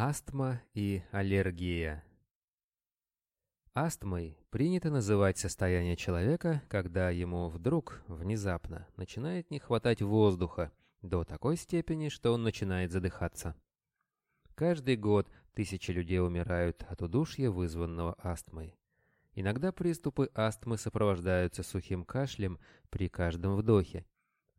Астма и аллергия. Астмой принято называть состояние человека, когда ему вдруг, внезапно, начинает не хватать воздуха до такой степени, что он начинает задыхаться. Каждый год тысячи людей умирают от удушья, вызванного астмой. Иногда приступы астмы сопровождаются сухим кашлем при каждом вдохе,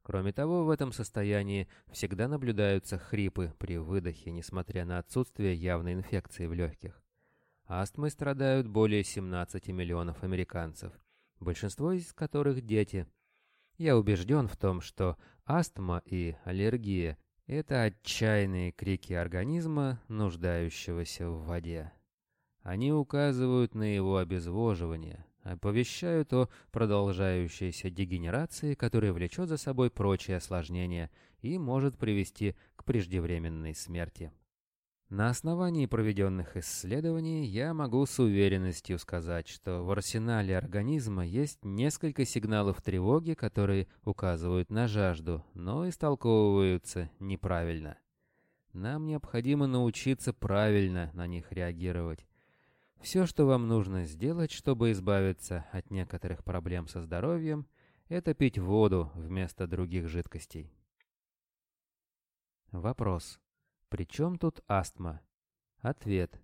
Кроме того, в этом состоянии всегда наблюдаются хрипы при выдохе, несмотря на отсутствие явной инфекции в легких. Астмой страдают более 17 миллионов американцев, большинство из которых дети. Я убежден в том, что астма и аллергия – это отчаянные крики организма, нуждающегося в воде. Они указывают на его обезвоживание, оповещают о продолжающейся дегенерации, которая влечет за собой прочие осложнения и может привести к преждевременной смерти. На основании проведенных исследований я могу с уверенностью сказать, что в арсенале организма есть несколько сигналов тревоги, которые указывают на жажду, но истолковываются неправильно. Нам необходимо научиться правильно на них реагировать. Все, что вам нужно сделать, чтобы избавиться от некоторых проблем со здоровьем, это пить воду вместо других жидкостей. Вопрос. При чем тут астма? Ответ.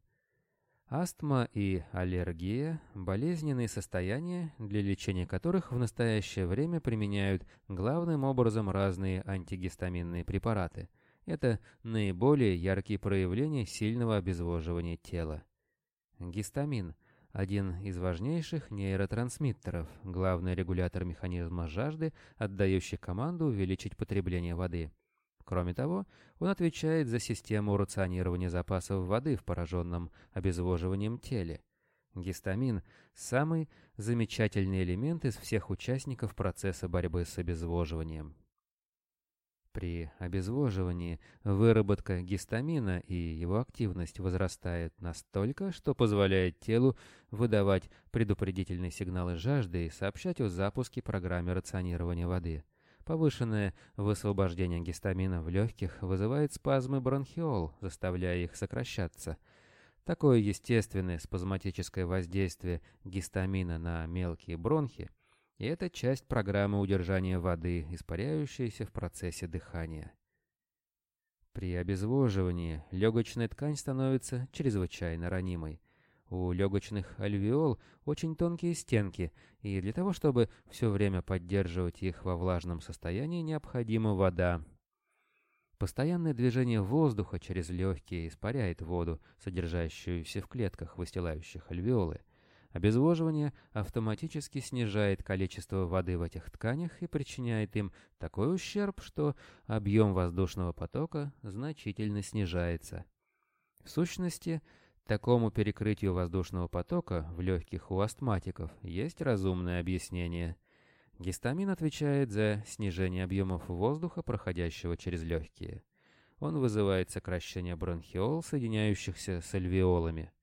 Астма и аллергия – болезненные состояния, для лечения которых в настоящее время применяют главным образом разные антигистаминные препараты. Это наиболее яркие проявления сильного обезвоживания тела. Гистамин – один из важнейших нейротрансмиттеров, главный регулятор механизма жажды, отдающий команду увеличить потребление воды. Кроме того, он отвечает за систему рационирования запасов воды в пораженном обезвоживанием теле. Гистамин – самый замечательный элемент из всех участников процесса борьбы с обезвоживанием. При обезвоживании выработка гистамина и его активность возрастает настолько, что позволяет телу выдавать предупредительные сигналы жажды и сообщать о запуске программы рационирования воды. Повышенное высвобождение гистамина в легких вызывает спазмы бронхиол, заставляя их сокращаться. Такое естественное спазматическое воздействие гистамина на мелкие бронхи – и это часть программы удержания воды, испаряющейся в процессе дыхания. При обезвоживании легочная ткань становится чрезвычайно ранимой. У легочных альвеол очень тонкие стенки, и для того, чтобы все время поддерживать их во влажном состоянии, необходима вода. Постоянное движение воздуха через легкие испаряет воду, содержащуюся в клетках, выстилающих альвеолы. Обезвоживание автоматически снижает количество воды в этих тканях и причиняет им такой ущерб, что объем воздушного потока значительно снижается. В сущности, такому перекрытию воздушного потока в легких у астматиков есть разумное объяснение. Гистамин отвечает за снижение объемов воздуха, проходящего через легкие. Он вызывает сокращение бронхиол, соединяющихся с альвеолами.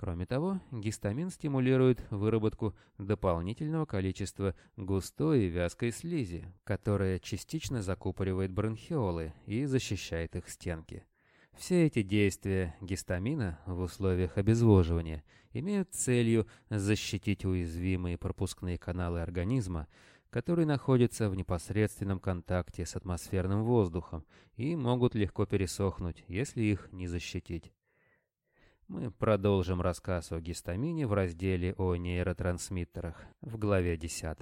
Кроме того, гистамин стимулирует выработку дополнительного количества густой и вязкой слизи, которая частично закупоривает бронхиолы и защищает их стенки. Все эти действия гистамина в условиях обезвоживания имеют целью защитить уязвимые пропускные каналы организма, которые находятся в непосредственном контакте с атмосферным воздухом и могут легко пересохнуть, если их не защитить. Мы продолжим рассказ о гистамине в разделе о нейротрансмиттерах в главе 10.